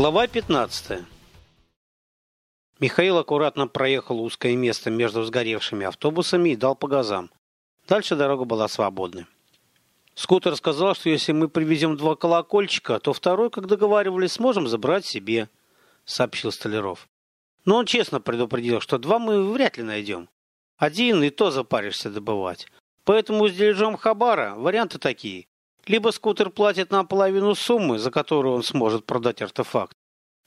Глава 15. Михаил аккуратно проехал узкое место между сгоревшими автобусами и дал по газам. Дальше дорога была свободной. Скутер сказал, что если мы привезем два колокольчика, то второй, как договаривались, сможем забрать себе, сообщил Столяров. Но он честно предупредил, что два мы вряд ли найдем. Один и то запаришься добывать. Поэтому с дележом Хабара варианты такие. Либо скутер платит нам половину суммы, за которую он сможет продать артефакт.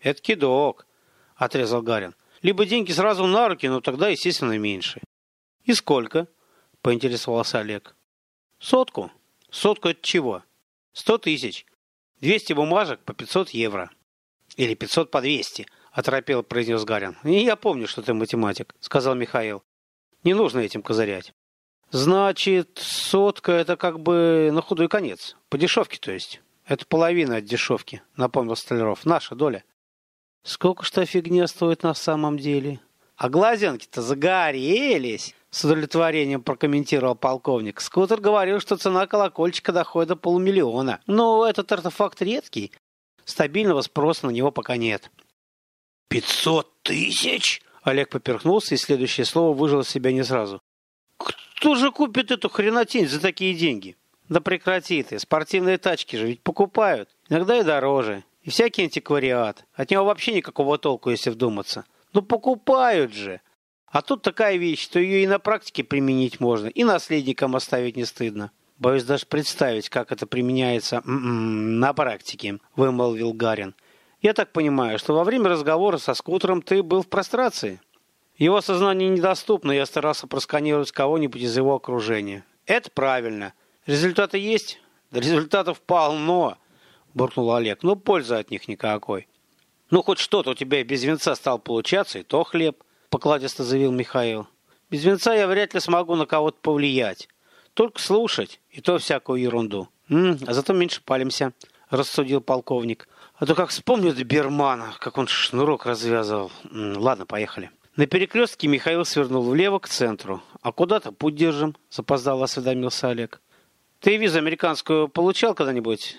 Это кидок, отрезал Гарин. Либо деньги сразу на руки, но тогда, естественно, меньше. И сколько? Поинтересовался Олег. Сотку. Сотку от чего? Сто тысяч. Двести бумажек по пятьсот евро. Или пятьсот по двести, оторопело произнес Гарин. И я помню, что ты математик, сказал Михаил. Не нужно этим козырять. Значит, сотка это как бы на худой конец. По дешевке, то есть. Это половина от дешевки, напомнил Столяров. Наша доля. Сколько что фигня стоит на самом деле? А глазенки-то загорелись, с удовлетворением прокомментировал полковник. Скутер говорил, что цена колокольчика доходит до полумиллиона. Но этот артефакт редкий. Стабильного спроса на него пока нет. «Пятьсот тысяч?» Олег поперхнулся, и следующее слово выжило себя не сразу. Кто же купит эту хренотень за такие деньги? Да прекрати ты, спортивные тачки же ведь покупают. Иногда и дороже. И всякий антиквариат. От него вообще никакого толку, если вдуматься. Ну покупают же. А тут такая вещь, что ее и на практике применить можно, и наследникам оставить не стыдно. Боюсь даже представить, как это применяется м-м, на практике, вымолвил Гарин. Я так понимаю, что во время разговора со скутером ты был в прострации. Его сознание недоступно, я старался просканировать кого-нибудь из его окружения. Это правильно. Результаты есть? Да результатов полно, буркнул Олег. Но пользы от них никакой. Ну, хоть что-то у тебя без венца стал получаться, и то хлеб, покладисто заявил Михаил. Без венца я вряд ли смогу на кого-то повлиять. Только слушать, и то всякую ерунду. М -м, а зато меньше палимся, рассудил полковник. А то как вспомню Добермана, как он шнурок развязывал. М -м, ладно, поехали. На перекрестке Михаил свернул влево к центру. «А куда-то путь держим», — запоздало осведомился Олег. «Ты визу американскую получал когда-нибудь?»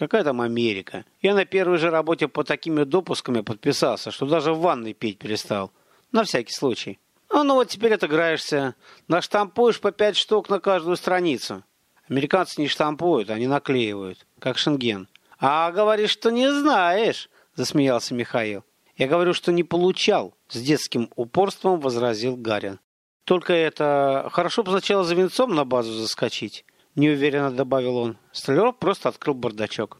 «Какая там Америка? Я на первой же работе по такими допусками подписался, что даже в ванной петь перестал. На всякий случай». «А ну вот теперь отыграешься. Наштампуешь по пять штук на каждую страницу». Американцы не штампуют, они наклеивают, как шенген. «А говоришь, что не знаешь», — засмеялся Михаил. «Я говорю, что не получал», — с детским упорством возразил Гарин. «Только это... Хорошо бы сначала за венцом на базу заскочить», — неуверенно добавил он. Столяров просто открыл бардачок.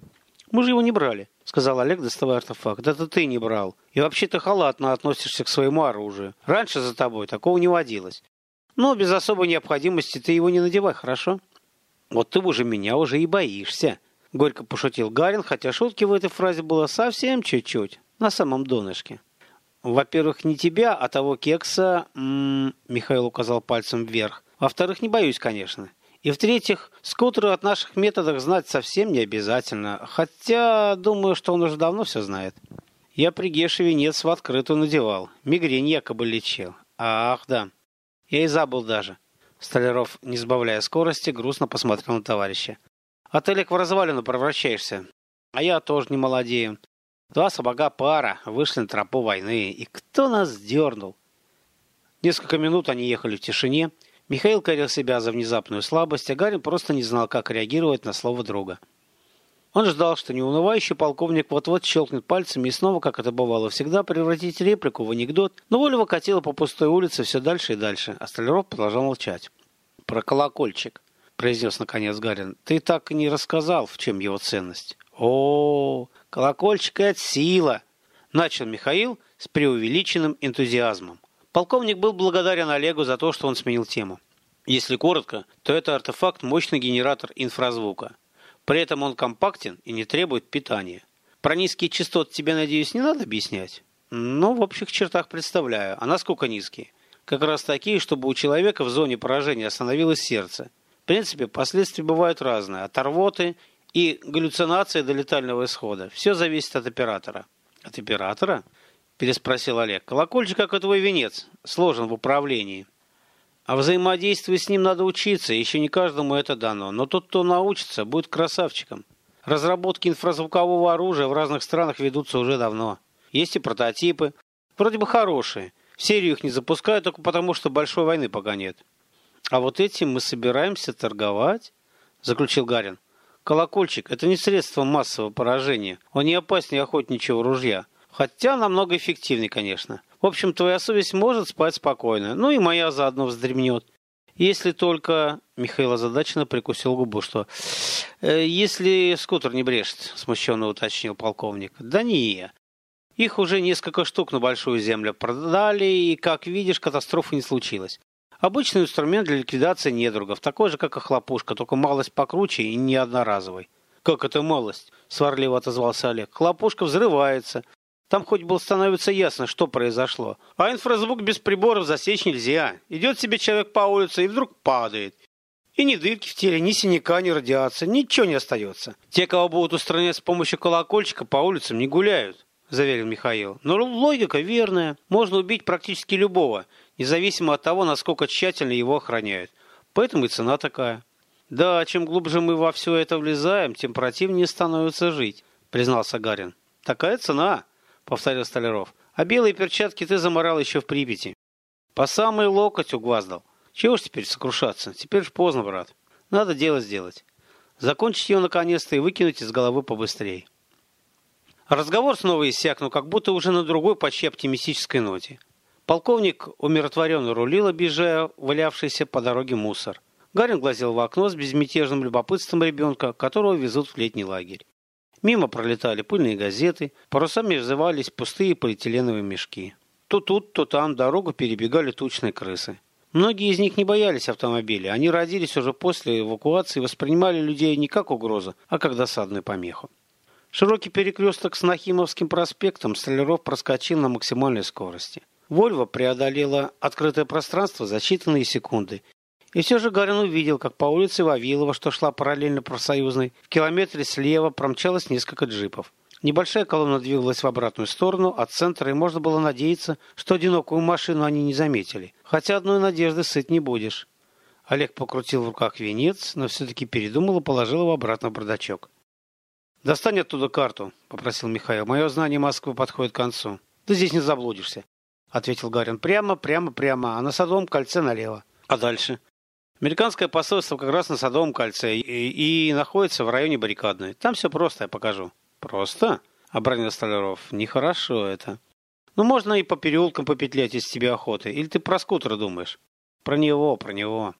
«Мы же его не брали», — сказал Олег, доставая артефакт. «Это ты не брал. И вообще ты халатно относишься к своему оружию. Раньше за тобой такого не водилось. Но без особой необходимости ты его не надевай, хорошо?» «Вот ты уже меня уже и боишься», — горько пошутил Гарин, хотя шутки в этой фразе было совсем чуть-чуть на самом донышке. Во-первых, не тебя, а того кекса, Михаил указал пальцем вверх. Во-вторых, не боюсь, конечно. И в-третьих, скутеру от наших методах знать совсем не обязательно. Хотя, думаю, что он уже давно все знает. Я при Геше венец в открытую надевал. Мигрень якобы лечил. Ах, да. Я и забыл даже. Столяров, не сбавляя скорости, грустно посмотрел на товарища. А ты, Олег, в развалину превращаешься. А я тоже не молодею. Два сапога пара вышли на тропу войны. И кто нас дернул? Несколько минут они ехали в тишине. Михаил корил себя за внезапную слабость, а Гарин просто не знал, как реагировать на слово друга. Он ждал, что неунывающий полковник вот-вот щелкнет пальцами и снова, как это бывало всегда, превратить реплику в анекдот, но Волева катила по пустой улице все дальше и дальше, а Столяров продолжал молчать. «Про колокольчик», — произнес наконец Гарин, — «ты так и не рассказал, в чем его ценность». «О, Колокольчик — это сила!» — начал Михаил с преувеличенным энтузиазмом. Полковник был благодарен Олегу за то, что он сменил тему. Если коротко, то это артефакт мощный генератор инфразвука. При этом он компактен и не требует питания. Про низкие частоты тебе, надеюсь, не надо объяснять? Ну, в общих чертах представляю. А насколько низкие? Как раз такие, чтобы у человека в зоне поражения остановилось сердце. В принципе, последствия бывают разные. От рвоты и галлюцинации до летального исхода. Все зависит от оператора. От оператора? Переспросил Олег. Колокольчик, как и твой венец, сложен в управлении. А взаимодействию с ним надо учиться, еще не каждому это дано. Но тот, кто научится, будет красавчиком. Разработки инфразвукового оружия в разных странах ведутся уже давно. Есть и прототипы. Вроде бы хорошие. В серию их не запускают только потому, что большой войны пока нет. А вот этим мы собираемся торговать, заключил Гарин. Колокольчик – это не средство массового поражения. Он не опаснее охотничьего ружья. Хотя намного эффективнее, конечно. В общем, твоя совесть может спать спокойно. Ну и моя заодно вздремнет. Если только... Михаил озадаченно прикусил губу, что... Э, если скутер не брешет, смущенно уточнил полковник. Да не. Их уже несколько штук на Большую Землю продали, и, как видишь, катастрофы не случилось. Обычный инструмент для ликвидации недругов, такой же, как и хлопушка, только малость покруче и не одноразовый. «Как это малость?» – сварливо отозвался Олег. «Хлопушка взрывается. Там хоть бы становится ясно, что произошло. А инфразвук без приборов засечь нельзя. Идет себе человек по улице и вдруг падает. И ни дырки в теле, ни синяка, ни радиация, ничего не остается. Те, кого будут устранять с помощью колокольчика, по улицам не гуляют, заверил Михаил. Но логика верная. Можно убить практически любого, независимо от того, насколько тщательно его охраняют. Поэтому и цена такая. Да, чем глубже мы во все это влезаем, тем противнее становится жить, признался Гарин. Такая цена повторил Столяров. А белые перчатки ты заморал еще в Припяти. По самый локоть угваздал. Чего ж теперь сокрушаться? Теперь ж поздно, брат. Надо дело сделать. Закончить ее наконец-то и выкинуть из головы побыстрее. Разговор снова иссяк, но как будто уже на другой, почти оптимистической ноте. Полковник умиротворенно рулил, объезжая валявшийся по дороге мусор. Гарин глазел в окно с безмятежным любопытством ребенка, которого везут в летний лагерь. Мимо пролетали пыльные газеты, парусами взывались пустые полиэтиленовые мешки. То тут, то там дорогу перебегали тучные крысы. Многие из них не боялись автомобиля. Они родились уже после эвакуации и воспринимали людей не как угрозу, а как досадную помеху. Широкий перекресток с Нахимовским проспектом Столяров проскочил на максимальной скорости. Вольво преодолела открытое пространство за считанные секунды и все же Гарин увидел, как по улице Вавилова, что шла параллельно профсоюзной, в километре слева промчалось несколько джипов. Небольшая колонна двигалась в обратную сторону от центра, и можно было надеяться, что одинокую машину они не заметили. Хотя одной надежды сыт не будешь. Олег покрутил в руках венец, но все-таки передумал и положил его обратно в бардачок. «Достань оттуда карту», — попросил Михаил. «Мое знание Москвы подходит к концу». «Ты здесь не заблудишься», — ответил Гарин. «Прямо, прямо, прямо, а на Садовом кольце налево». «А дальше?» Американское посольство как раз на Садовом кольце и, и находится в районе баррикадной. Там все просто, я покажу. Просто? Обронил Столяров. Нехорошо это. Ну, можно и по переулкам попетлять, из тебе охоты. Или ты про скутер думаешь? Про него, про него.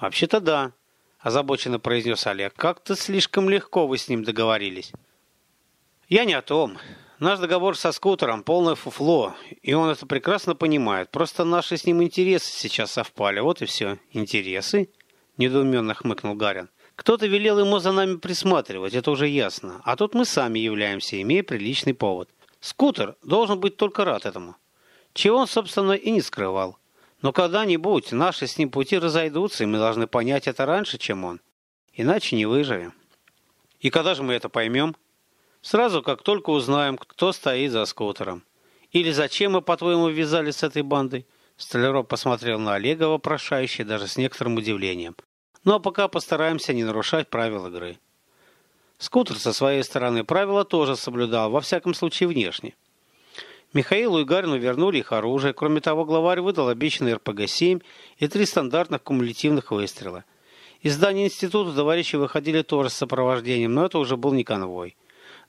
Вообще-то да, озабоченно произнес Олег. Как-то слишком легко вы с ним договорились. Я не о том. Наш договор со скутером полное фуфло, и он это прекрасно понимает. Просто наши с ним интересы сейчас совпали. Вот и все. Интересы? Недоуменно хмыкнул Гарин. Кто-то велел ему за нами присматривать, это уже ясно. А тут мы сами являемся, имея приличный повод. Скутер должен быть только рад этому. Чего он, собственно, и не скрывал. Но когда-нибудь наши с ним пути разойдутся, и мы должны понять это раньше, чем он. Иначе не выживем. И когда же мы это поймем? Сразу, как только узнаем, кто стоит за скутером. Или зачем мы, по-твоему, ввязались с этой бандой? Столяров посмотрел на Олега вопрошающе, даже с некоторым удивлением. Ну а пока постараемся не нарушать правила игры. Скутер со своей стороны правила тоже соблюдал, во всяком случае внешне. Михаилу и Гарину вернули их оружие. Кроме того, главарь выдал обещанный РПГ-7 и три стандартных кумулятивных выстрела. Из здания института товарищи выходили тоже с сопровождением, но это уже был не конвой.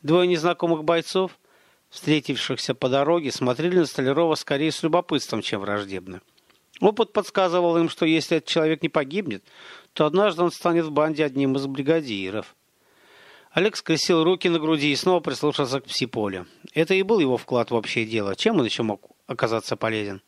Двое незнакомых бойцов, встретившихся по дороге, смотрели на Столярова скорее с любопытством, чем враждебно. Опыт подсказывал им, что если этот человек не погибнет, то однажды он станет в банде одним из бригадиров. Олег скрестил руки на груди и снова прислушался к пси-полю. Это и был его вклад в общее дело. Чем он еще мог оказаться полезен?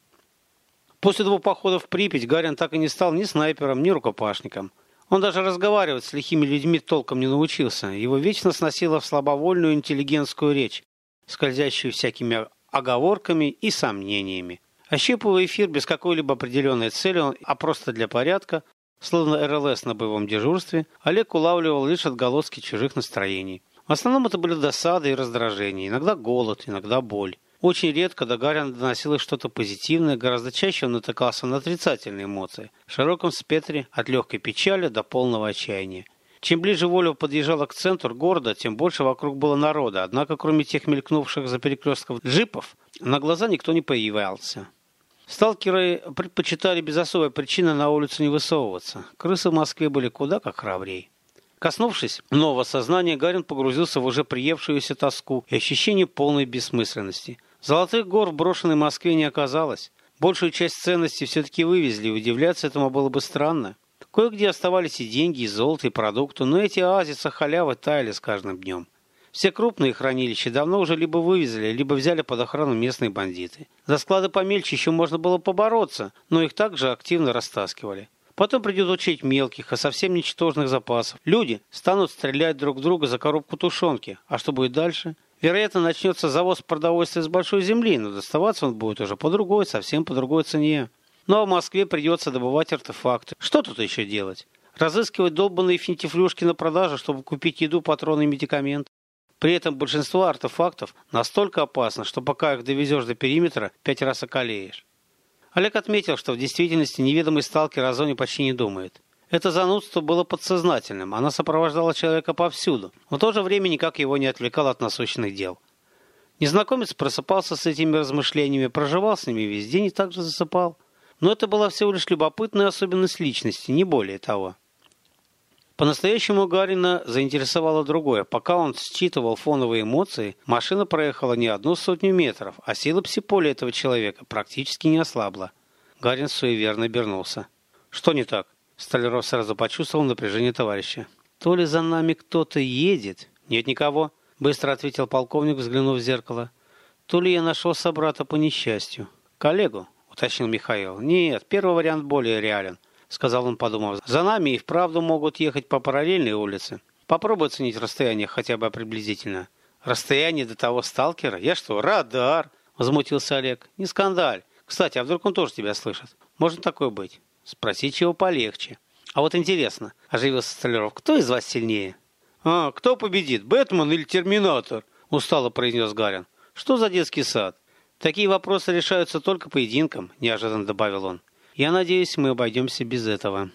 После двух походов в Припять Гарин так и не стал ни снайпером, ни рукопашником – он даже разговаривать с лихими людьми толком не научился. Его вечно сносило в слабовольную интеллигентскую речь, скользящую всякими оговорками и сомнениями. Ощипывая эфир без какой-либо определенной цели, а просто для порядка, словно РЛС на боевом дежурстве, Олег улавливал лишь отголоски чужих настроений. В основном это были досады и раздражения, иногда голод, иногда боль. Очень редко до Гарина доносилось что-то позитивное, гораздо чаще он натыкался на отрицательные эмоции, в широком спектре от легкой печали до полного отчаяния. Чем ближе Вольво подъезжала к центру города, тем больше вокруг было народа. Однако, кроме тех мелькнувших за перекрестков джипов, на глаза никто не появлялся. Сталкеры предпочитали без особой причины на улицу не высовываться. Крысы в Москве были куда как храбрей. Коснувшись нового сознания, Гарин погрузился в уже приевшуюся тоску и ощущение полной бессмысленности. Золотых гор в брошенной Москве не оказалось. Большую часть ценностей все-таки вывезли, удивляться этому было бы странно. Кое-где оставались и деньги, и золото, и продукты, но эти оазисы халявы таяли с каждым днем. Все крупные хранилища давно уже либо вывезли, либо взяли под охрану местные бандиты. За склады помельче еще можно было побороться, но их также активно растаскивали. Потом придет учить мелких, а совсем ничтожных запасов. Люди станут стрелять друг друга за коробку тушенки. А что будет дальше? Вероятно, начнется завоз продовольствия с большой земли, но доставаться он будет уже по другой, совсем по другой цене. Ну а в Москве придется добывать артефакты. Что тут еще делать? Разыскивать долбанные финтифлюшки на продажу, чтобы купить еду, патроны и медикаменты. При этом большинство артефактов настолько опасно, что пока их довезешь до периметра, пять раз околеешь. Олег отметил, что в действительности неведомый сталкер о зоне почти не думает. Это занудство было подсознательным, оно сопровождало человека повсюду, но в то же время никак его не отвлекало от насущных дел. Незнакомец просыпался с этими размышлениями, проживал с ними весь день и также засыпал. Но это была всего лишь любопытная особенность личности, не более того. По-настоящему Гарина заинтересовало другое. Пока он считывал фоновые эмоции, машина проехала не одну сотню метров, а сила псиполя этого человека практически не ослабла. Гарин суеверно обернулся. «Что не так?» Столяров сразу почувствовал напряжение товарища. «То ли за нами кто-то едет?» «Нет никого», — быстро ответил полковник, взглянув в зеркало. «То ли я нашел собрата по несчастью?» «Коллегу?» уточнил Михаил. «Нет, первый вариант более реален», — сказал он, подумав. «За нами и вправду могут ехать по параллельной улице. Попробуй оценить расстояние хотя бы приблизительно». «Расстояние до того сталкера? Я что, радар?» — возмутился Олег. «Не скандаль. Кстати, а вдруг он тоже тебя слышит? Может такое быть? Спроси чего полегче». «А вот интересно», — оживился Столяров, — «кто из вас сильнее?» «А, кто победит, Бэтмен или Терминатор?» — устало произнес Гарин. «Что за детский сад? Такие вопросы решаются только поединком, неожиданно добавил он. Я надеюсь, мы обойдемся без этого.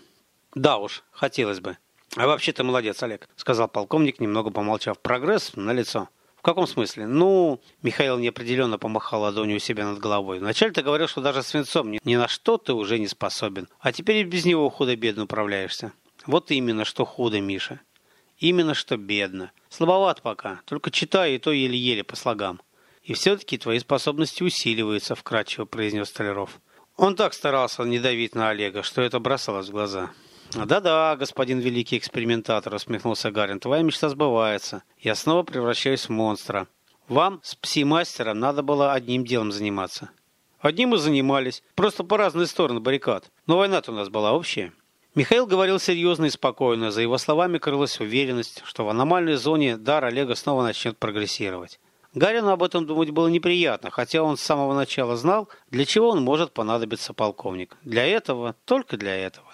Да уж, хотелось бы. А вообще ты молодец, Олег, сказал полковник, немного помолчав. Прогресс на лицо. В каком смысле? Ну, Михаил неопределенно помахал ладонью у себя над головой. Вначале ты говорил, что даже свинцом ни, ни на что ты уже не способен. А теперь и без него худо-бедно управляешься. Вот именно, что худо, Миша. Именно, что бедно. Слабоват пока. Только читаю, и то еле-еле по слогам. «И все-таки твои способности усиливаются», — вкратчиво произнес Столяров. Он так старался не давить на Олега, что это бросалось в глаза. «Да-да, господин великий экспериментатор», — усмехнулся Гарин, — «твоя мечта сбывается. Я снова превращаюсь в монстра. Вам с пси-мастером надо было одним делом заниматься». «Одним мы занимались, просто по разные стороны баррикад. Но война-то у нас была общая». Михаил говорил серьезно и спокойно. За его словами крылась уверенность, что в аномальной зоне дар Олега снова начнет прогрессировать. Гарину об этом думать было неприятно, хотя он с самого начала знал, для чего он может понадобиться полковник. Для этого, только для этого.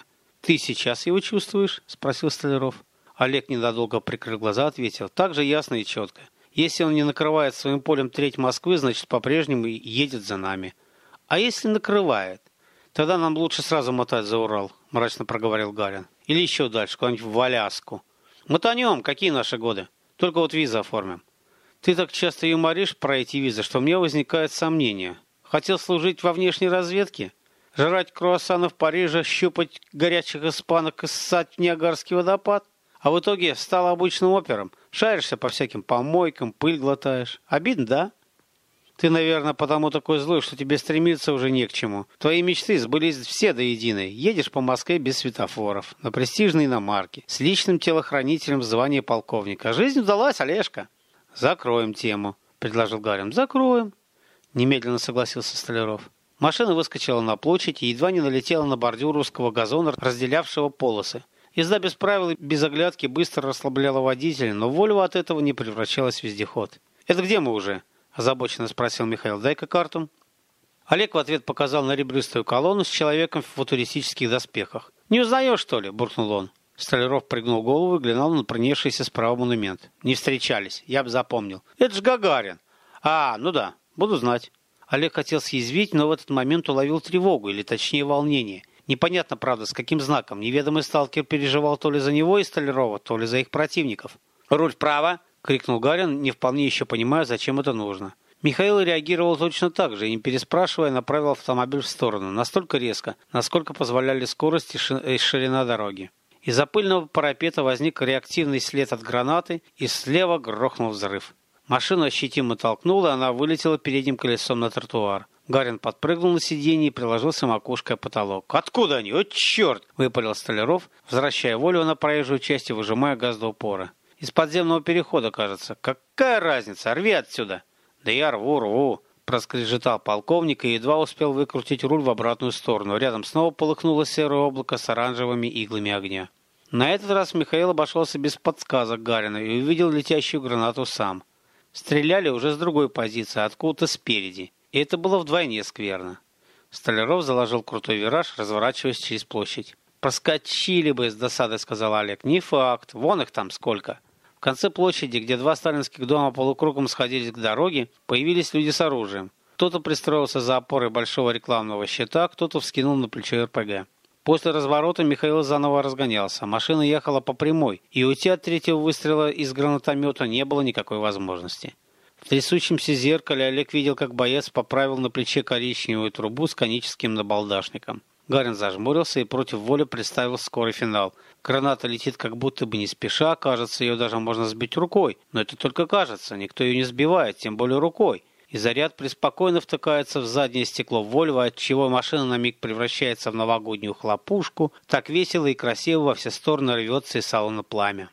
«Ты сейчас его чувствуешь?» – спросил Столяров. Олег ненадолго прикрыл глаза, ответил. Так же ясно и четко. Если он не накрывает своим полем треть Москвы, значит, по-прежнему едет за нами. А если накрывает? Тогда нам лучше сразу мотать за Урал, мрачно проговорил Гарин. Или еще дальше, куда-нибудь в Аляску. Мотанем, какие наши годы? Только вот визы оформим. Ты так часто юморишь про эти визы, что мне возникает сомнение. Хотел служить во внешней разведке? Жрать круассаны в Париже, щупать горячих испанок и ссать в Ниагарский водопад? А в итоге стал обычным опером. Шаришься по всяким помойкам, пыль глотаешь. Обидно, да? Ты, наверное, потому такой злой, что тебе стремиться уже не к чему. Твои мечты сбылись все до единой. Едешь по Москве без светофоров, на престижной иномарке, с личным телохранителем в звании полковника. Жизнь удалась, Олежка. «Закроем тему», — предложил Гарин. «Закроем», — немедленно согласился Столяров. Машина выскочила на площадь и едва не налетела на бордюр русского газона, разделявшего полосы. Езда без правил и без оглядки быстро расслабляла водителя, но Вольво от этого не превращалась в вездеход. «Это где мы уже?» – озабоченно спросил Михаил. «Дай-ка карту». Олег в ответ показал на ребристую колонну с человеком в футуристических доспехах. «Не узнаешь, что ли?» – буркнул он. Столяров прыгнул голову и глянул на пронесшийся справа монумент. Не встречались, я бы запомнил. Это ж Гагарин. А, ну да, буду знать. Олег хотел съязвить, но в этот момент уловил тревогу, или точнее волнение. Непонятно, правда, с каким знаком. Неведомый сталкер переживал то ли за него и Столярова, то ли за их противников. «Руль вправо!» — крикнул Гарин, не вполне еще понимая, зачем это нужно. Михаил реагировал точно так же и, не переспрашивая, направил автомобиль в сторону, настолько резко, насколько позволяли скорость и ширина дороги. Из-за пыльного парапета возник реактивный след от гранаты, и слева грохнул взрыв. Машину ощутимо толкнула, она вылетела передним колесом на тротуар. Гарин подпрыгнул на сиденье и приложился макушкой о потолок. «Откуда они? О, черт!» — выпалил Столяров, возвращая волю на проезжую часть и выжимая газ до упора. «Из подземного перехода, кажется. Какая разница? Рви отсюда!» «Да я рву, рву!» — проскрежетал полковник и едва успел выкрутить руль в обратную сторону. Рядом снова полыхнуло серое облако с оранжевыми иглами огня. На этот раз Михаил обошелся без подсказок Гарина и увидел летящую гранату сам. Стреляли уже с другой позиции, откуда-то спереди. И это было вдвойне скверно. Столяров заложил крутой вираж, разворачиваясь через площадь. «Проскочили бы», — с досадой сказал Олег. «Не факт. Вон их там сколько». В конце площади, где два сталинских дома полукругом сходились к дороге, появились люди с оружием. Кто-то пристроился за опорой большого рекламного щита, кто-то вскинул на плечо РПГ. После разворота Михаил заново разгонялся. Машина ехала по прямой, и уйти от третьего выстрела из гранатомета не было никакой возможности. В трясущемся зеркале Олег видел, как боец поправил на плече коричневую трубу с коническим набалдашником. Гарин зажмурился и против воли представил скорый финал. Граната летит как будто бы не спеша, кажется, ее даже можно сбить рукой. Но это только кажется, никто ее не сбивает, тем более рукой. И заряд преспокойно втыкается в заднее стекло Вольво, отчего машина на миг превращается в новогоднюю хлопушку. Так весело и красиво во все стороны рвется из салона пламя.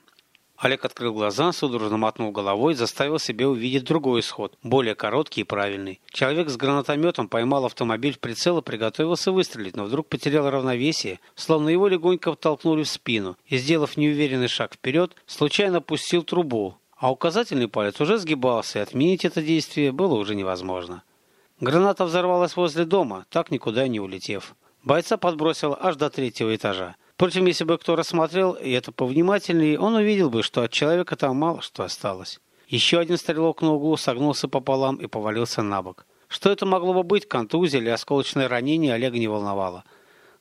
Олег открыл глаза, судорожно мотнул головой, заставил себе увидеть другой исход, более короткий и правильный. Человек с гранатометом поймал автомобиль в прицел и приготовился выстрелить, но вдруг потерял равновесие, словно его легонько толкнули в спину, и, сделав неуверенный шаг вперед, случайно пустил трубу, а указательный палец уже сгибался, и отменить это действие было уже невозможно. Граната взорвалась возле дома, так никуда не улетев. Бойца подбросил аж до третьего этажа. Впрочем, если бы кто рассмотрел и это повнимательнее, он увидел бы, что от человека там мало что осталось. Еще один стрелок на углу согнулся пополам и повалился на бок. Что это могло бы быть, контузия или осколочное ранение, Олега не волновало.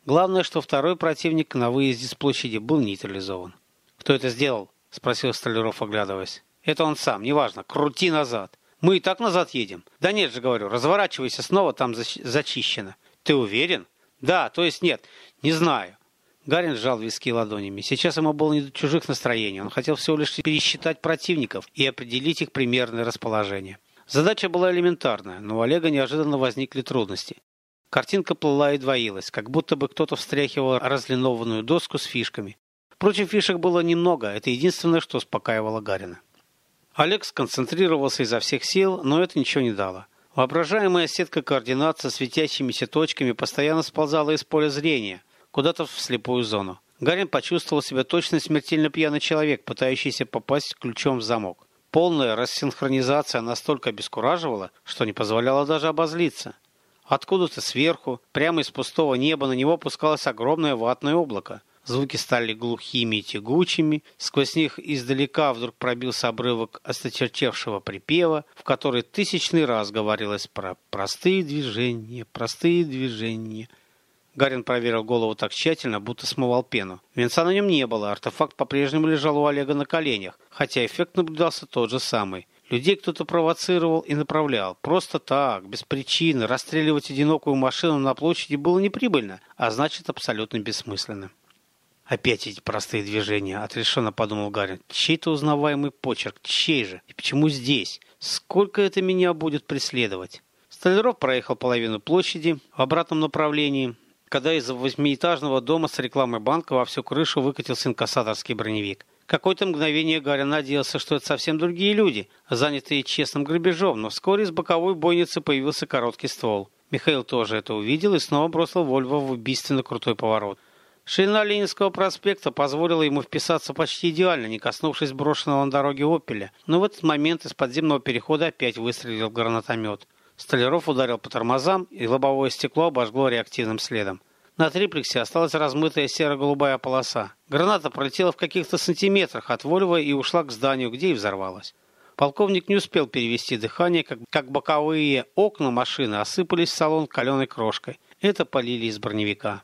Главное, что второй противник на выезде с площади был нейтрализован. «Кто это сделал?» – спросил Столяров, оглядываясь. «Это он сам, неважно. Крути назад. Мы и так назад едем. Да нет же, говорю, разворачивайся снова, там зачищено. Ты уверен? Да, то есть нет. Не знаю. Гарин сжал виски ладонями. Сейчас ему было не до чужих настроений. Он хотел всего лишь пересчитать противников и определить их примерное расположение. Задача была элементарная, но у Олега неожиданно возникли трудности. Картинка плыла и двоилась, как будто бы кто-то встряхивал разлинованную доску с фишками. Впрочем, фишек было немного, это единственное, что успокаивало Гарина. Олег сконцентрировался изо всех сил, но это ничего не дало. Воображаемая сетка координат со светящимися точками постоянно сползала из поля зрения – куда-то в слепую зону. Гарин почувствовал себя точно смертельно пьяный человек, пытающийся попасть ключом в замок. Полная рассинхронизация настолько обескураживала, что не позволяла даже обозлиться. Откуда-то сверху, прямо из пустого неба, на него опускалось огромное ватное облако. Звуки стали глухими и тягучими, сквозь них издалека вдруг пробился обрывок осточерчевшего припева, в который тысячный раз говорилось про простые движения, простые движения – Гарин проверил голову так тщательно, будто смывал пену. Венца на нем не было, артефакт по-прежнему лежал у Олега на коленях, хотя эффект наблюдался тот же самый. Людей кто-то провоцировал и направлял. Просто так, без причины, расстреливать одинокую машину на площади было неприбыльно, а значит абсолютно бессмысленно. Опять эти простые движения, отрешенно подумал Гарин. Чей-то узнаваемый почерк, чей же? И почему здесь? Сколько это меня будет преследовать? Столяров проехал половину площади в обратном направлении, когда из восьмиэтажного дома с рекламой банка во всю крышу выкатился инкассаторский броневик. Какое-то мгновение Гарри надеялся, что это совсем другие люди, занятые честным грабежом, но вскоре из боковой бойницы появился короткий ствол. Михаил тоже это увидел и снова бросил Вольво в убийственно крутой поворот. Ширина Ленинского проспекта позволила ему вписаться почти идеально, не коснувшись брошенного на дороге «Опеля». Но в этот момент из подземного перехода опять выстрелил гранатомет. Столяров ударил по тормозам, и лобовое стекло обожгло реактивным следом. На триплексе осталась размытая серо-голубая полоса. Граната пролетела в каких-то сантиметрах от Вольва и ушла к зданию, где и взорвалась. Полковник не успел перевести дыхание, как, как боковые окна машины осыпались в салон каленой крошкой. Это полили из броневика.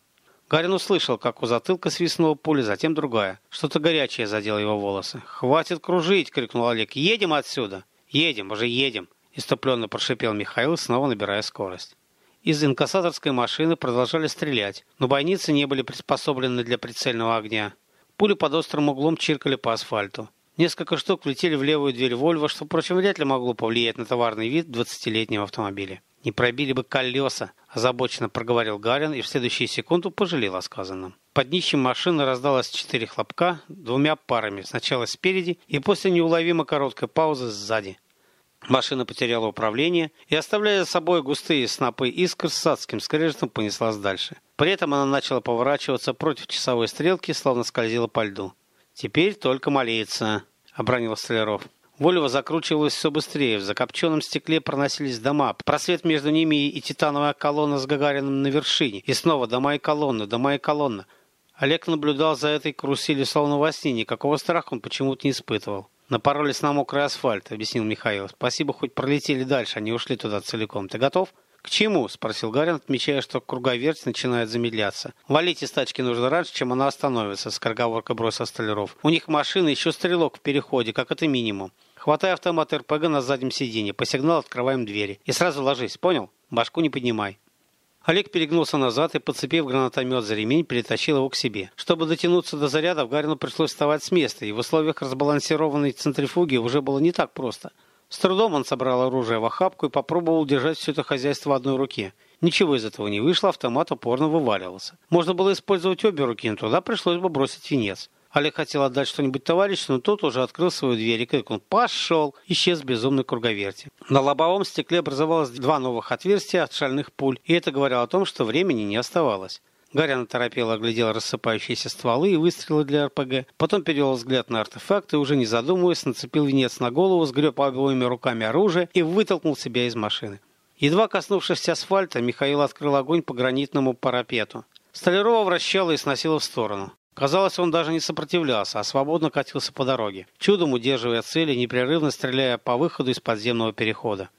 Гарин услышал, как у затылка свистнула пуля, затем другая. Что-то горячее задело его волосы. «Хватит кружить!» — крикнул Олег. «Едем отсюда!» «Едем, уже едем!» — иступленно прошипел Михаил, снова набирая скорость. Из инкассаторской машины продолжали стрелять, но бойницы не были приспособлены для прицельного огня. Пули под острым углом чиркали по асфальту. Несколько штук влетели в левую дверь Вольво, что, впрочем, вряд ли могло повлиять на товарный вид 20-летнего автомобиля. «Не пробили бы колеса», – озабоченно проговорил Гарин и в следующую секунду пожалел о сказанном. Под днищем машины раздалось четыре хлопка двумя парами, сначала спереди и после неуловимо короткой паузы сзади. Машина потеряла управление и, оставляя за собой густые снопы искр, с адским скрежетом понеслась дальше. При этом она начала поворачиваться против часовой стрелки, словно скользила по льду. «Теперь только молиться», — обронил Столяров. Вольво закручивалась все быстрее, в закопченном стекле проносились дома, просвет между ними и титановая колонна с Гагарином на вершине, и снова дома и колонны, дома и колонна. Олег наблюдал за этой карусели словно во сне, никакого страха он почему-то не испытывал. «Напоролись на мокрый асфальт», — объяснил Михаил. «Спасибо, хоть пролетели дальше, они ушли туда целиком. Ты готов?» «К чему?» – спросил Гарин, отмечая, что круговерть начинает замедляться. «Валить из тачки нужно раньше, чем она остановится», – скороговорка бросил Столяров. «У них машина, еще стрелок в переходе, как это минимум. Хватай автомат РПГ на заднем сиденье, по сигналу открываем двери. И сразу ложись, понял? Башку не поднимай». Олег перегнулся назад и, подцепив гранатомет за ремень, перетащил его к себе. Чтобы дотянуться до зарядов, Гарину пришлось вставать с места, и в условиях разбалансированной центрифуги уже было не так просто – с трудом он собрал оружие в охапку и попробовал держать все это хозяйство в одной руке. Ничего из этого не вышло, автомат упорно вываливался. Можно было использовать обе руки, но туда пришлось бы бросить венец. Олег хотел отдать что-нибудь товарищу, но тот уже открыл свою дверь и крикнул «Пошел!» исчез в безумной круговерти. На лобовом стекле образовалось два новых отверстия от шальных пуль, и это говорило о том, что времени не оставалось. Гарри торопело оглядел рассыпающиеся стволы и выстрелы для РПГ. Потом перевел взгляд на артефакт и, уже не задумываясь, нацепил венец на голову, сгреб обоими руками оружие и вытолкнул себя из машины. Едва коснувшись асфальта, Михаил открыл огонь по гранитному парапету. Столярова вращала и сносила в сторону. Казалось, он даже не сопротивлялся, а свободно катился по дороге, чудом удерживая цели, непрерывно стреляя по выходу из подземного перехода.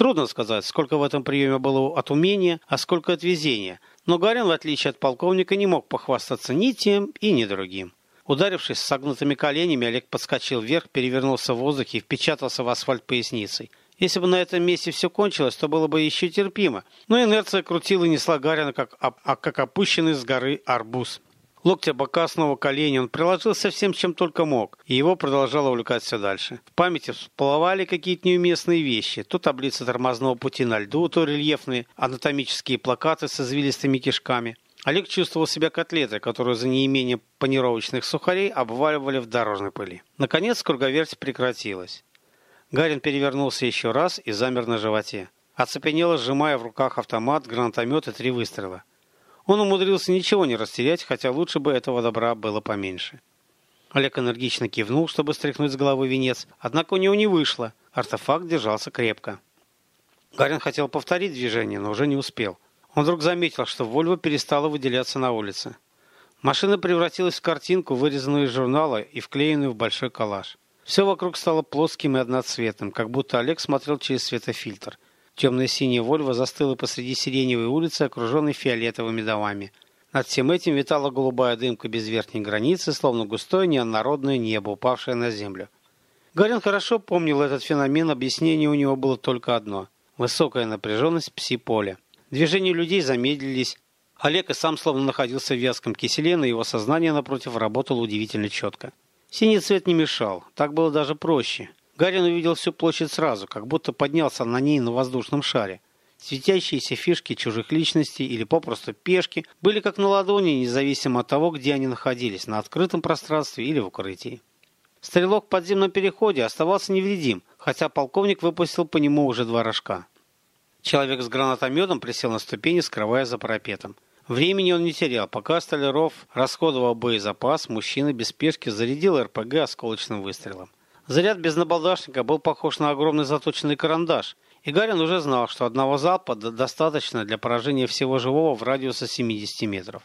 Трудно сказать, сколько в этом приеме было от умения, а сколько от везения, но Гарин, в отличие от полковника, не мог похвастаться ни тем и ни другим. Ударившись с согнутыми коленями, Олег подскочил вверх, перевернулся в воздухе и впечатался в асфальт поясницей. Если бы на этом месте все кончилось, то было бы еще терпимо. Но инерция крутила и несла Гарина, как, а, как опущенный с горы арбуз. Локтя бока, снова колени, он приложил совсем чем только мог, и его продолжало увлекать все дальше. В памяти всплывали какие-то неуместные вещи. То таблицы тормозного пути на льду, то рельефные анатомические плакаты с извилистыми кишками. Олег чувствовал себя котлетой, которую за неимением панировочных сухарей обваливали в дорожной пыли. Наконец круговерть прекратилась. Гарин перевернулся еще раз и замер на животе. Оцепенело, сжимая в руках автомат, гранатомет и три выстрела. Он умудрился ничего не растерять, хотя лучше бы этого добра было поменьше. Олег энергично кивнул, чтобы стряхнуть с головы венец, однако у него не вышло. Артефакт держался крепко. Гарин хотел повторить движение, но уже не успел. Он вдруг заметил, что Вольво перестала выделяться на улице. Машина превратилась в картинку, вырезанную из журнала и вклеенную в большой коллаж. Все вокруг стало плоским и одноцветным, как будто Олег смотрел через светофильтр – Темно-синяя Вольва застыла посреди сиреневой улицы, окруженной фиолетовыми домами. Над всем этим витала голубая дымка без верхней границы, словно густое неоднородное небо, упавшее на землю. Гарин хорошо помнил этот феномен, объяснение у него было только одно – высокая напряженность пси-поля. Движения людей замедлились. Олег и сам словно находился в вязком киселе, но его сознание, напротив, работало удивительно четко. Синий цвет не мешал, так было даже проще. Гарин увидел всю площадь сразу, как будто поднялся на ней на воздушном шаре. Светящиеся фишки чужих личностей или попросту пешки были как на ладони, независимо от того, где они находились, на открытом пространстве или в укрытии. Стрелок в подземном переходе оставался невредим, хотя полковник выпустил по нему уже два рожка. Человек с гранатометом присел на ступени, скрывая за парапетом. Времени он не терял. Пока Столяров расходовал боезапас, мужчина без спешки зарядил РПГ осколочным выстрелом. Заряд без набалдашника был похож на огромный заточенный карандаш, и Гарин уже знал, что одного залпа достаточно для поражения всего живого в радиусе 70 метров.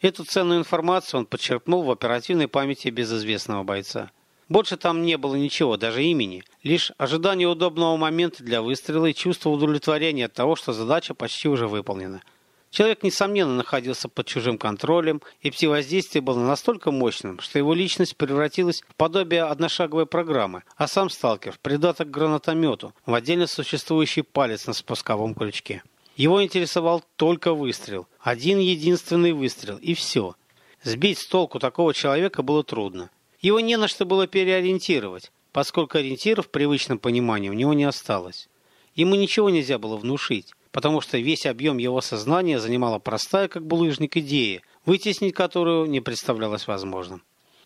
Эту ценную информацию он подчеркнул в оперативной памяти безызвестного бойца. Больше там не было ничего, даже имени. Лишь ожидание удобного момента для выстрела и чувство удовлетворения от того, что задача почти уже выполнена. Человек, несомненно, находился под чужим контролем, и псевоздействие было настолько мощным, что его личность превратилась в подобие одношаговой программы, а сам сталкер – придаток к гранатомету, в отдельно существующий палец на спусковом крючке. Его интересовал только выстрел. Один единственный выстрел, и все. Сбить с толку такого человека было трудно. Его не на что было переориентировать, поскольку ориентиров в привычном понимании у него не осталось. Ему ничего нельзя было внушить, потому что весь объем его сознания занимала простая, как булыжник, идея, вытеснить которую не представлялось возможным.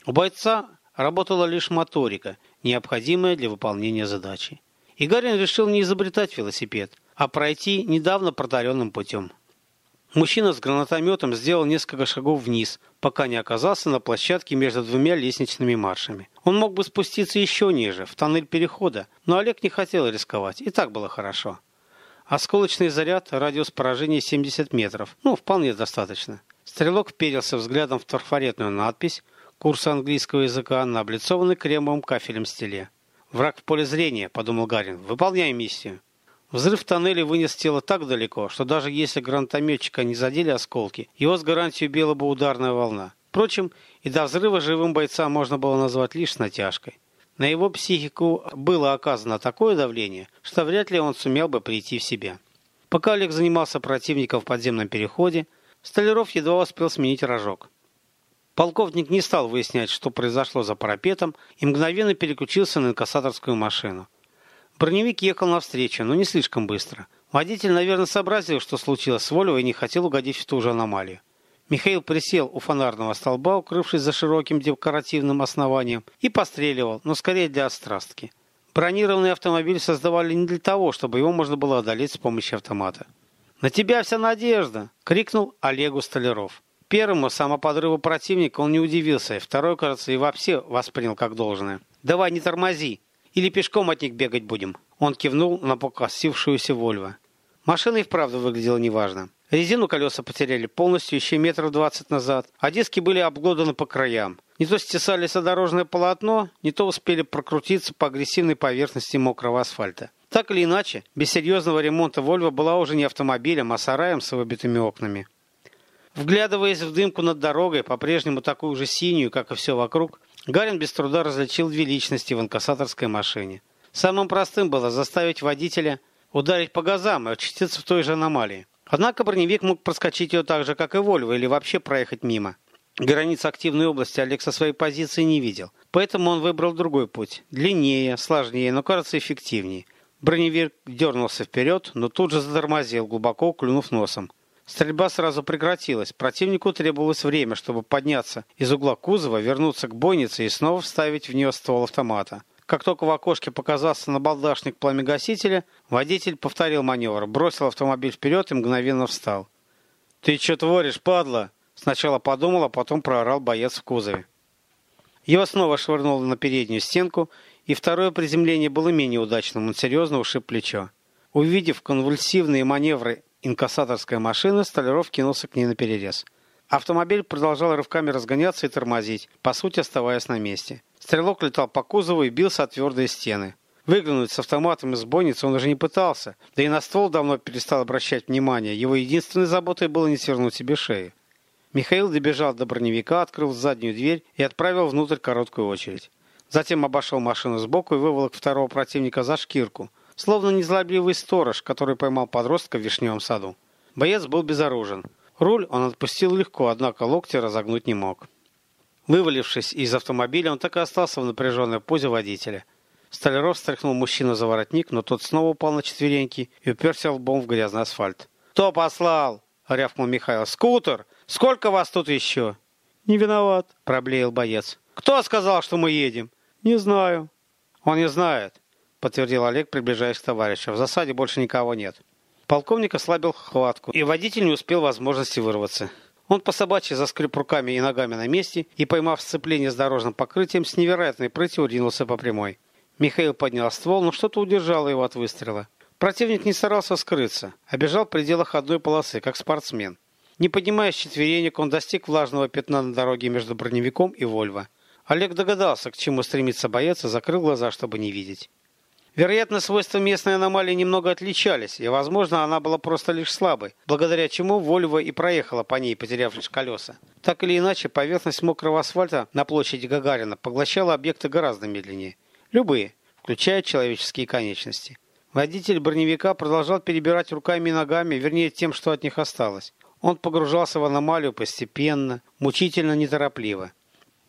У бойца работала лишь моторика, необходимая для выполнения задачи. И Гарин решил не изобретать велосипед, а пройти недавно протаренным путем. Мужчина с гранатометом сделал несколько шагов вниз, пока не оказался на площадке между двумя лестничными маршами. Он мог бы спуститься еще ниже, в тоннель перехода, но Олег не хотел рисковать, и так было хорошо. Осколочный заряд, радиус поражения 70 метров. Ну, вполне достаточно. Стрелок вперился взглядом в трафаретную надпись курса английского языка на облицованный кремовым кафелем стеле. «Враг в поле зрения», — подумал Гарин. «Выполняй миссию». Взрыв в тоннеле вынес тело так далеко, что даже если гранатометчика не задели осколки, его с гарантией била бы ударная волна. Впрочем, и до взрыва живым бойца можно было назвать лишь натяжкой. На его психику было оказано такое давление, что вряд ли он сумел бы прийти в себя. Пока Олег занимался противником в подземном переходе, Столяров едва успел сменить рожок. Полковник не стал выяснять, что произошло за парапетом, и мгновенно переключился на инкассаторскую машину. Броневик ехал навстречу, но не слишком быстро. Водитель, наверное, сообразил, что случилось с Вольво и не хотел угодить в ту же аномалию. Михаил присел у фонарного столба, укрывшись за широким декоративным основанием, и постреливал, но скорее для острастки. Бронированный автомобиль создавали не для того, чтобы его можно было одолеть с помощью автомата. «На тебя вся надежда!» — крикнул Олегу Столяров. Первому самоподрыву противника он не удивился, и второй, кажется, и вообще воспринял как должное. «Давай, не тормози!» Или пешком от них бегать будем?» Он кивнул на покосившуюся Вольво. Машина и вправду выглядела неважно. Резину колеса потеряли полностью еще метров двадцать назад, а диски были обглоданы по краям. Не то стесались о дорожное полотно, не то успели прокрутиться по агрессивной поверхности мокрого асфальта. Так или иначе, без серьезного ремонта «Вольво» была уже не автомобилем, а сараем с выбитыми окнами. Вглядываясь в дымку над дорогой, по-прежнему такую же синюю, как и все вокруг, Гарин без труда различил две личности в инкассаторской машине. Самым простым было заставить водителя ударить по газам и очутиться в той же аномалии. Однако броневик мог проскочить ее так же, как и Вольво, или вообще проехать мимо. Границ активной области Олег со своей позиции не видел. Поэтому он выбрал другой путь. Длиннее, сложнее, но кажется эффективнее. Броневик дернулся вперед, но тут же затормозил, глубоко клюнув носом. Стрельба сразу прекратилась. Противнику требовалось время, чтобы подняться из угла кузова, вернуться к бойнице и снова вставить в нее ствол автомата. Как только в окошке показался набалдашник пламегасителя, водитель повторил маневр, бросил автомобиль вперед и мгновенно встал. «Ты что творишь, падла?» Сначала подумал, а потом проорал боец в кузове. Его снова швырнуло на переднюю стенку, и второе приземление было менее удачным, он серьезно ушиб плечо. Увидев конвульсивные маневры инкассаторская машина, Столяров кинулся к ней на перерез. Автомобиль продолжал рывками разгоняться и тормозить, по сути оставаясь на месте. Стрелок летал по кузову и бился о твердые стены. Выглянуть с автоматом из бойницы он уже не пытался, да и на ствол давно перестал обращать внимание. Его единственной заботой было не свернуть себе шею. Михаил добежал до броневика, открыл заднюю дверь и отправил внутрь короткую очередь. Затем обошел машину сбоку и выволок второго противника за шкирку, словно незлобливый сторож, который поймал подростка в вишневом саду. Боец был безоружен. Руль он отпустил легко, однако локти разогнуть не мог. Вывалившись из автомобиля, он так и остался в напряженной позе водителя. Столяров стряхнул мужчину за воротник, но тот снова упал на четвереньки и уперся лбом в грязный асфальт. «Кто послал?» — рявкнул Михаил. «Скутер! Сколько вас тут еще?» «Не виноват», — проблеял боец. «Кто сказал, что мы едем?» «Не знаю». «Он не знает подтвердил Олег, приближаясь к товарищу. В засаде больше никого нет. Полковник ослабил хватку, и водитель не успел возможности вырваться. Он по собачьи заскреб руками и ногами на месте и, поймав сцепление с дорожным покрытием, с невероятной прытью ринулся по прямой. Михаил поднял ствол, но что-то удержало его от выстрела. Противник не старался скрыться, а бежал в пределах одной полосы, как спортсмен. Не поднимаясь четверенек, он достиг влажного пятна на дороге между броневиком и Вольво. Олег догадался, к чему стремится боец, и закрыл глаза, чтобы не видеть. Вероятно, свойства местной аномалии немного отличались, и, возможно, она была просто лишь слабой, благодаря чему Вольво и проехала по ней, потерявшись колеса. Так или иначе, поверхность мокрого асфальта на площади Гагарина поглощала объекты гораздо медленнее. Любые, включая человеческие конечности. Водитель броневика продолжал перебирать руками и ногами, вернее тем, что от них осталось. Он погружался в аномалию постепенно, мучительно неторопливо.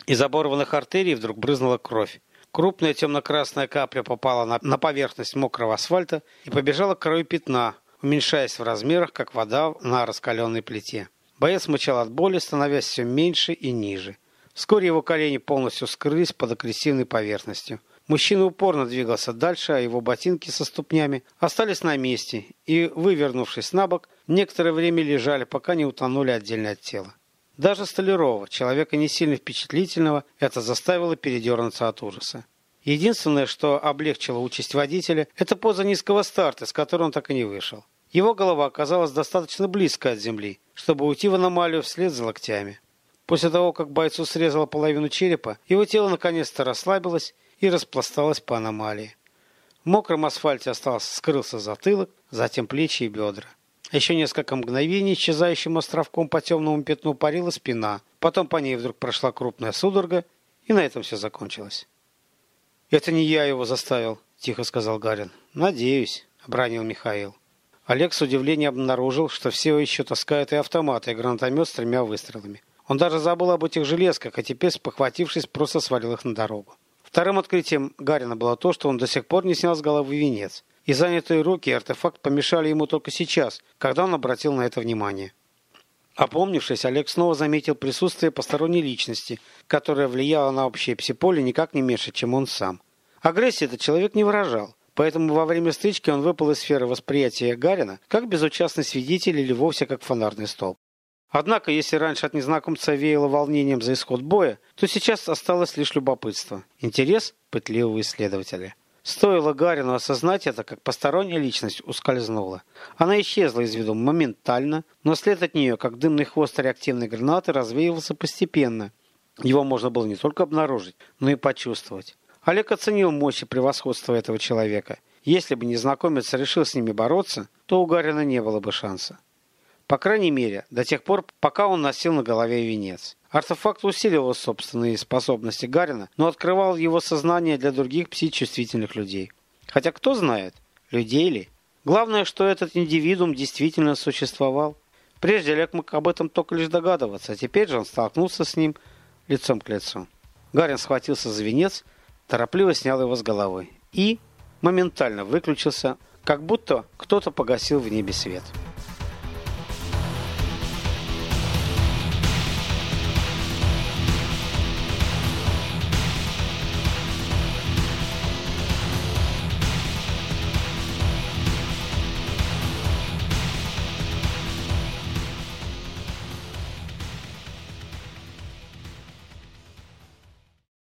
Из оборванных артерий вдруг брызнула кровь. Крупная темно-красная капля попала на, на поверхность мокрого асфальта и побежала к краю пятна, уменьшаясь в размерах, как вода на раскаленной плите. Боец мычал от боли, становясь все меньше и ниже. Вскоре его колени полностью скрылись под агрессивной поверхностью. Мужчина упорно двигался дальше, а его ботинки со ступнями остались на месте и, вывернувшись на бок, некоторое время лежали, пока не утонули отдельно от тела. Даже Столярова, человека не сильно впечатлительного, это заставило передернуться от ужаса. Единственное, что облегчило участь водителя, это поза низкого старта, с которой он так и не вышел. Его голова оказалась достаточно близко от земли, чтобы уйти в аномалию вслед за локтями. После того, как бойцу срезала половину черепа, его тело наконец-то расслабилось и распласталось по аномалии. В мокром асфальте остался скрылся затылок, затем плечи и бедра. Еще несколько мгновений исчезающим островком по темному пятну парила спина. Потом по ней вдруг прошла крупная судорога, и на этом все закончилось. «Это не я его заставил», – тихо сказал Гарин. «Надеюсь», – обронил Михаил. Олег с удивлением обнаружил, что все еще таскают и автоматы, и гранатомет с тремя выстрелами. Он даже забыл об этих железках, а теперь, спохватившись, просто свалил их на дорогу. Вторым открытием Гарина было то, что он до сих пор не снял с головы венец и занятые руки и артефакт помешали ему только сейчас, когда он обратил на это внимание. Опомнившись, Олег снова заметил присутствие посторонней личности, которая влияла на общее псиполе никак не меньше, чем он сам. Агрессии этот человек не выражал, поэтому во время стычки он выпал из сферы восприятия Гарина как безучастный свидетель или вовсе как фонарный столб. Однако, если раньше от незнакомца веяло волнением за исход боя, то сейчас осталось лишь любопытство, интерес пытливого исследователя. Стоило Гарину осознать это, как посторонняя личность ускользнула. Она исчезла из виду моментально, но след от нее, как дымный хвост реактивной гранаты, развеивался постепенно. Его можно было не только обнаружить, но и почувствовать. Олег оценил мощь и превосходство этого человека. Если бы незнакомец решил с ними бороться, то у Гарина не было бы шанса. По крайней мере, до тех пор, пока он носил на голове венец. Артефакт усиливал собственные способности Гарина, но открывал его сознание для других пси-чувствительных людей. Хотя кто знает, людей ли? Главное, что этот индивидуум действительно существовал. Прежде Олег мог об этом только лишь догадываться, а теперь же он столкнулся с ним лицом к лицу. Гарин схватился за венец, торопливо снял его с головы и моментально выключился, как будто кто-то погасил в небе свет.